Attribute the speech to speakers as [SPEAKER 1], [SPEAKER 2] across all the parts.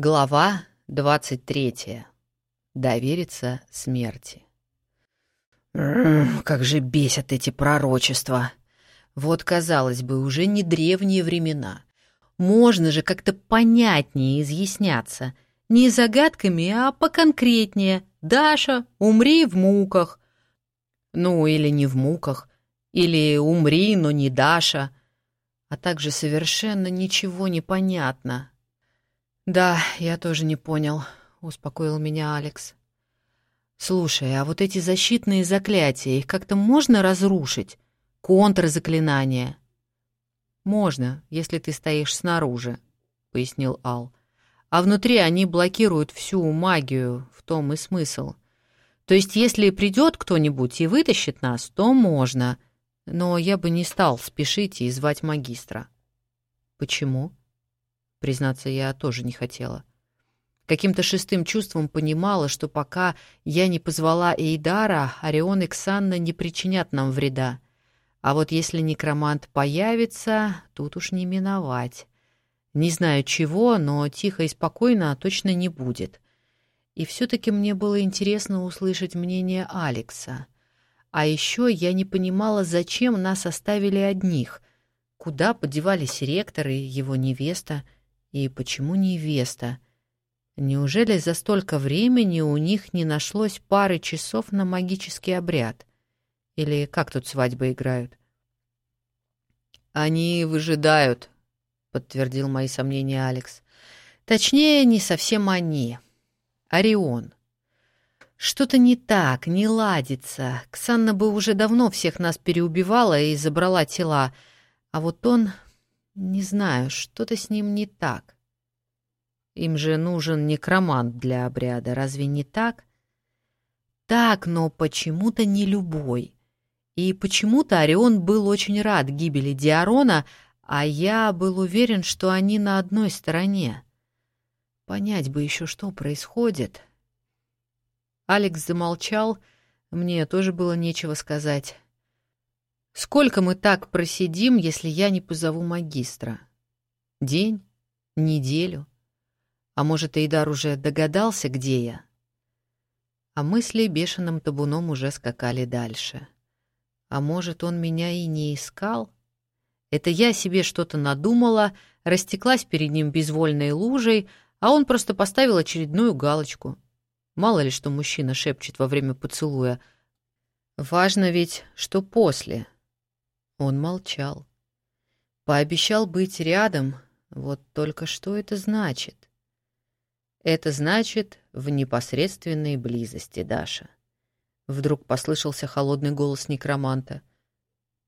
[SPEAKER 1] Глава 23. Довериться смерти. Как же бесят эти пророчества. Вот, казалось бы, уже не древние времена. Можно же как-то понятнее изъясняться. Не загадками, а поконкретнее. Даша, умри в муках. Ну, или не в муках. Или умри, но не Даша. А также совершенно ничего не понятно. «Да, я тоже не понял», — успокоил меня Алекс. «Слушай, а вот эти защитные заклятия, их как-то можно разрушить? Контрзаклинания?» «Можно, если ты стоишь снаружи», — пояснил Ал. «А внутри они блокируют всю магию, в том и смысл. То есть, если придет кто-нибудь и вытащит нас, то можно, но я бы не стал спешить и звать магистра». «Почему?» Признаться, я тоже не хотела. Каким-то шестым чувством понимала, что пока я не позвала Эйдара, Орион и Ксанна не причинят нам вреда. А вот если некромант появится, тут уж не миновать. Не знаю чего, но тихо и спокойно точно не будет. И все-таки мне было интересно услышать мнение Алекса. А еще я не понимала, зачем нас оставили одних. Куда подевались ректор и его невеста — и почему невеста? Неужели за столько времени у них не нашлось пары часов на магический обряд? Или как тут свадьбы играют? «Они выжидают», — подтвердил мои сомнения Алекс. «Точнее, не совсем они. Орион. Что-то не так, не ладится. Ксанна бы уже давно всех нас переубивала и забрала тела. А вот он не знаю, что-то с ним не так. Им же нужен некромант для обряда, разве не так? Так, но почему-то не любой. И почему-то Орион был очень рад гибели Диарона, а я был уверен, что они на одной стороне. Понять бы еще, что происходит. Алекс замолчал, мне тоже было нечего сказать. Сколько мы так просидим, если я не позову магистра? День? Неделю? А может, Эйдар уже догадался, где я? А мысли бешеным табуном уже скакали дальше. А может, он меня и не искал? Это я себе что-то надумала, растеклась перед ним безвольной лужей, а он просто поставил очередную галочку. Мало ли, что мужчина шепчет во время поцелуя. Важно ведь, что после — он молчал. Пообещал быть рядом, вот только что это значит? Это значит в непосредственной близости, Даша. Вдруг послышался холодный голос некроманта.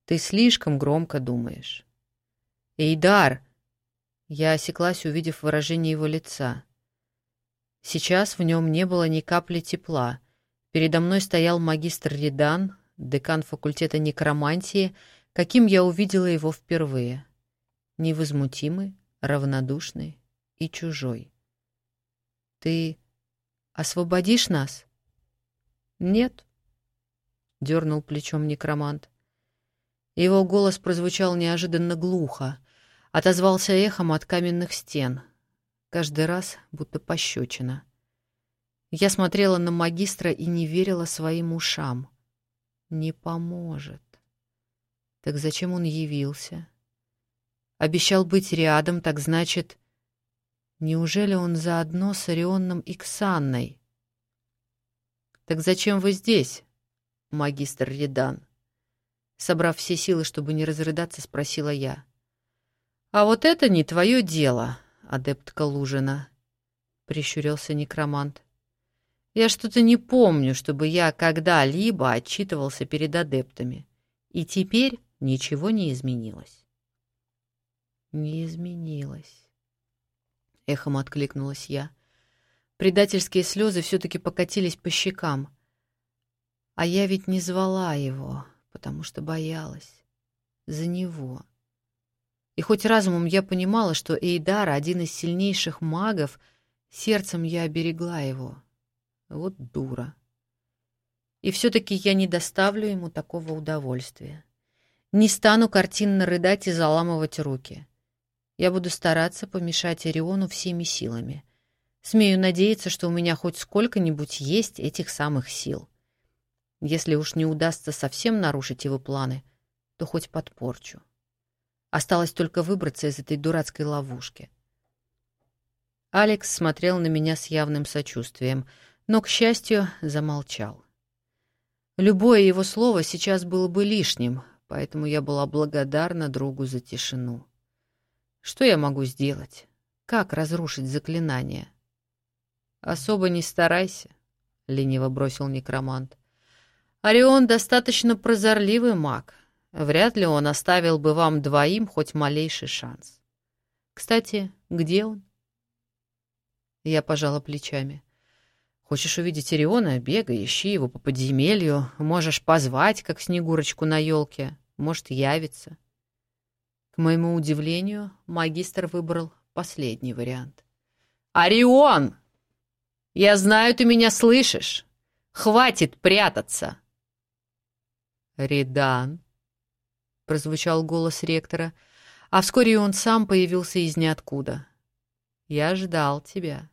[SPEAKER 1] Ты слишком громко думаешь. Эйдар! Я осеклась, увидев выражение его лица. Сейчас в нем не было ни капли тепла. Передо мной стоял магистр Редан, декан факультета некромантии, каким я увидела его впервые. Невозмутимый, равнодушный и чужой. «Ты освободишь нас?» «Нет», — дернул плечом некромант. Его голос прозвучал неожиданно глухо, отозвался эхом от каменных стен, каждый раз будто пощечина. Я смотрела на магистра и не верила своим ушам. «Не поможет». Так зачем он явился? Обещал быть рядом, так значит... Неужели он заодно с Орионом и Ксанной? «Так зачем вы здесь, магистр Редан?» Собрав все силы, чтобы не разрыдаться, спросила я. «А вот это не твое дело, адептка Лужина», — прищурился некромант. «Я что-то не помню, чтобы я когда-либо отчитывался перед адептами. И теперь Ничего не изменилось. Не изменилось. Эхом откликнулась я. Предательские слезы все-таки покатились по щекам. А я ведь не звала его, потому что боялась. За него. И хоть разумом я понимала, что Эйдар — один из сильнейших магов, сердцем я оберегла его. Вот дура. И все-таки я не доставлю ему такого удовольствия. Не стану картинно рыдать и заламывать руки. Я буду стараться помешать Ориону всеми силами. Смею надеяться, что у меня хоть сколько-нибудь есть этих самых сил. Если уж не удастся совсем нарушить его планы, то хоть подпорчу. Осталось только выбраться из этой дурацкой ловушки. Алекс смотрел на меня с явным сочувствием, но, к счастью, замолчал. Любое его слово сейчас было бы лишним, поэтому я была благодарна другу за тишину. Что я могу сделать? Как разрушить заклинание? Особо не старайся, — лениво бросил некромант. Орион достаточно прозорливый маг. Вряд ли он оставил бы вам двоим хоть малейший шанс. Кстати, где он? Я пожала плечами. Хочешь увидеть Ориона? Бегай, ищи его по подземелью. Можешь позвать, как Снегурочку на елке. Может, явится. К моему удивлению, магистр выбрал последний вариант. «Орион! Я знаю, ты меня слышишь. Хватит прятаться!» «Редан!» — прозвучал голос ректора, а вскоре он сам появился из ниоткуда. «Я ждал тебя».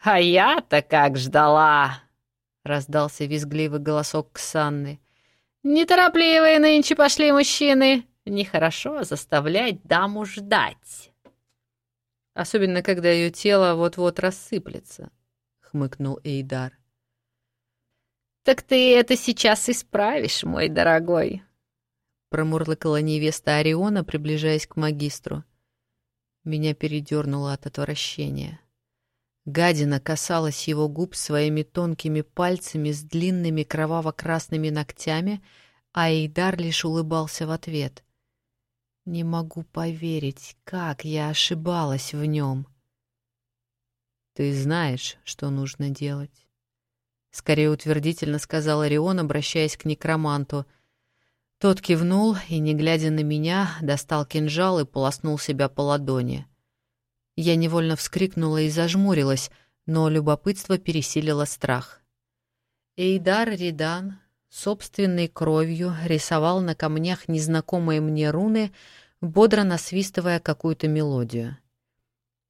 [SPEAKER 1] «А я-то как ждала!» — раздался визгливый голосок Ксанны. «Неторопливые нынче пошли мужчины. Нехорошо заставлять даму ждать». «Особенно, когда ее тело вот-вот рассыплется», — хмыкнул Эйдар. «Так ты это сейчас исправишь, мой дорогой», — промурлыкала невеста Ориона, приближаясь к магистру. Меня передернуло от отвращения. Гадина касалась его губ своими тонкими пальцами с длинными кроваво-красными ногтями, а Эйдар лишь улыбался в ответ. Не могу поверить, как я ошибалась в нем. «Ты знаешь, что нужно делать», — скорее утвердительно сказал Орион, обращаясь к некроманту. Тот кивнул и, не глядя на меня, достал кинжал и полоснул себя по ладони — я невольно вскрикнула и зажмурилась, но любопытство пересилило страх. Эйдар Ридан собственной кровью рисовал на камнях незнакомые мне руны, бодро насвистывая какую-то мелодию.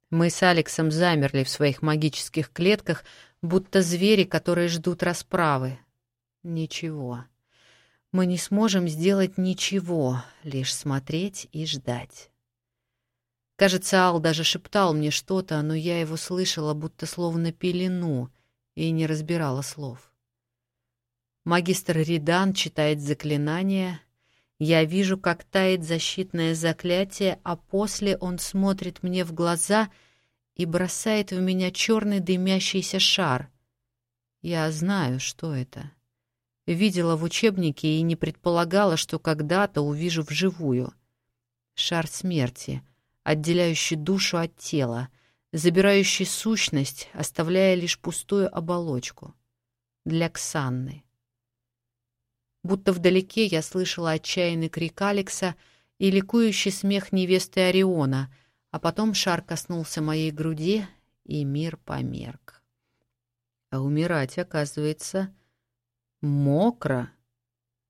[SPEAKER 1] Мы с Алексом замерли в своих магических клетках, будто звери, которые ждут расправы. Ничего. Мы не сможем сделать ничего, лишь смотреть и ждать. Кажется, Ал даже шептал мне что-то, но я его слышала, будто словно пелену, и не разбирала слов. Магистр Ридан читает заклинание. Я вижу, как тает защитное заклятие, а после он смотрит мне в глаза и бросает в меня черный дымящийся шар. Я знаю, что это. Видела в учебнике и не предполагала, что когда-то увижу вживую. Шар смерти — отделяющий душу от тела, забирающий сущность, оставляя лишь пустую оболочку. Для Ксанны. Будто вдалеке я слышала отчаянный крик Алекса и ликующий смех невесты Ориона, а потом шар коснулся моей груди, и мир померк. А умирать, оказывается, мокро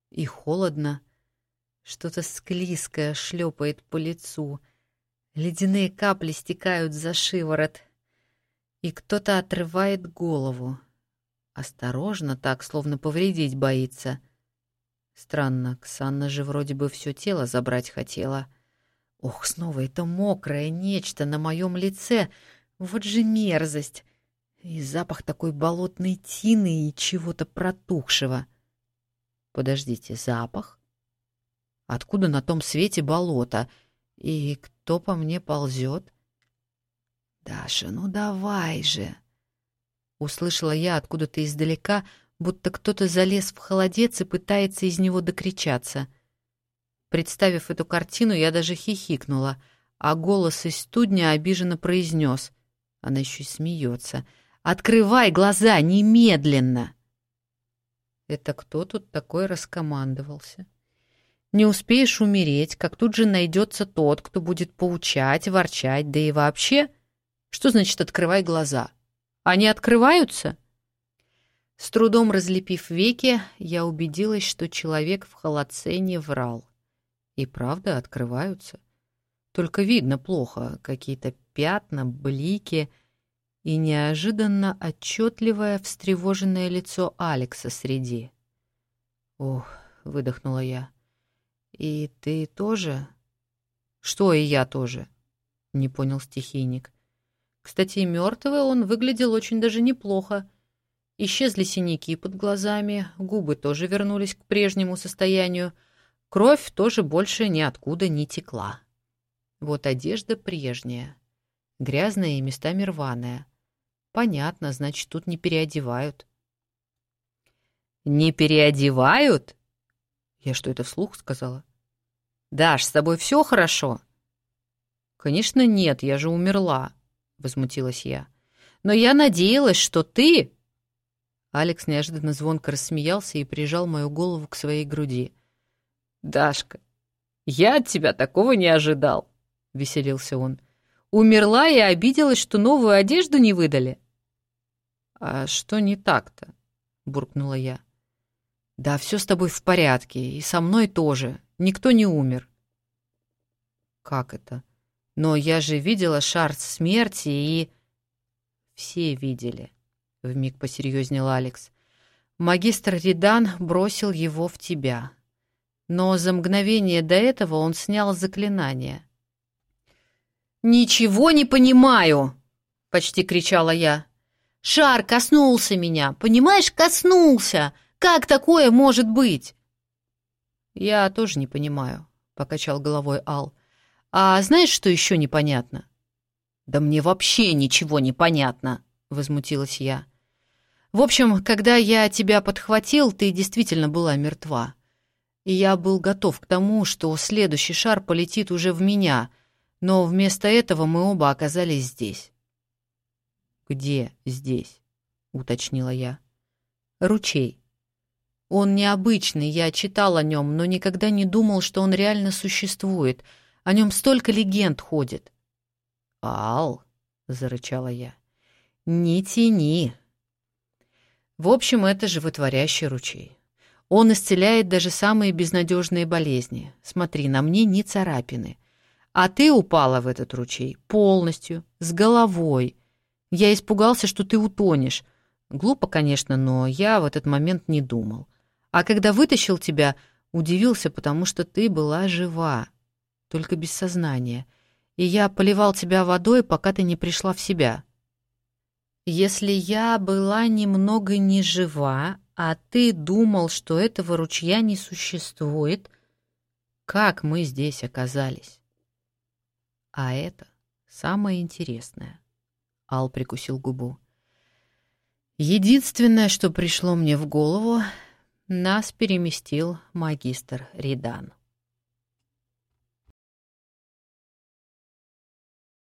[SPEAKER 1] и холодно. Что-то склизкое шлепает по лицу, Ледяные капли стекают за шиворот, и кто-то отрывает голову. Осторожно, так, словно повредить боится. Странно, Ксанна же вроде бы все тело забрать хотела. Ох, снова это мокрое нечто на моем лице. Вот же мерзость. И запах такой болотной тины и чего-то протухшего. Подождите, запах? Откуда на том свете болото? И кто по мне ползет? «Даша, ну давай же!» Услышала я откуда-то издалека, будто кто-то залез в холодец и пытается из него докричаться. Представив эту картину, я даже хихикнула, а голос из студня обиженно произнес. Она еще и смеется. «Открывай глаза немедленно!» Это кто тут такой раскомандовался? Не успеешь умереть, как тут же найдется тот, кто будет поучать, ворчать, да и вообще. Что значит «открывай глаза»? Они открываются? С трудом разлепив веки, я убедилась, что человек в холодце не врал. И правда открываются. Только видно плохо, какие-то пятна, блики. и неожиданно отчетливое встревоженное лицо Алекса среди. «Ох», — выдохнула я, — «и ты тоже?» «Что и я тоже?» — не понял стихийник. Кстати, мертвый он выглядел очень даже неплохо. Исчезли синяки под глазами, губы тоже вернулись к прежнему состоянию, кровь тоже больше ниоткуда не текла. Вот одежда прежняя, грязная и местами рваная. Понятно, значит, тут не переодевают. «Не переодевают?» Я что, это вслух сказала? «Даш, с тобой все хорошо?» «Конечно нет, я же умерла», — возмутилась я. «Но я надеялась, что ты...» Алекс неожиданно звонко рассмеялся и прижал мою голову к своей груди. «Дашка, я от тебя такого не ожидал», — веселился он. «Умерла и обиделась, что новую одежду не выдали». «А что не так-то?» — буркнула я. «Да все с тобой в порядке, и со мной тоже. Никто не умер». «Как это? Но я же видела шар смерти и...» «Все видели», — вмиг посерьезнел Алекс. «Магистр Ридан бросил его в тебя. Но за мгновение до этого он снял заклинание». «Ничего не понимаю!» — почти кричала я. «Шар коснулся меня, понимаешь, коснулся! Как такое может быть?» «Я тоже не понимаю», — покачал головой Ал. «А знаешь, что еще непонятно?» «Да мне вообще ничего не понятно», — возмутилась я. «В общем, когда я тебя подхватил, ты действительно была мертва. И я был готов к тому, что следующий шар полетит уже в меня, но вместо этого мы оба оказались здесь». «Где здесь?» — уточнила я. «Ручей», он необычный, я читал о нем, но никогда не думал, что он реально существует. О нем столько легенд ходит. «Ал!» — зарычала я. «Не тяни!» В общем, это животворящий ручей. Он исцеляет даже самые безнадежные болезни. Смотри, на мне ни царапины. А ты упала в этот ручей полностью, с головой. Я испугался, что ты утонешь. Глупо, конечно, но я в этот момент не думал. А когда вытащил тебя, удивился, потому что ты была жива, только без сознания. И я поливал тебя водой, пока ты не пришла в себя. Если я была немного не жива, а ты думал, что этого ручья не существует, как мы здесь оказались? А это самое интересное. Ал прикусил губу. Единственное, что пришло мне в голову, нас переместил магистр Ридан.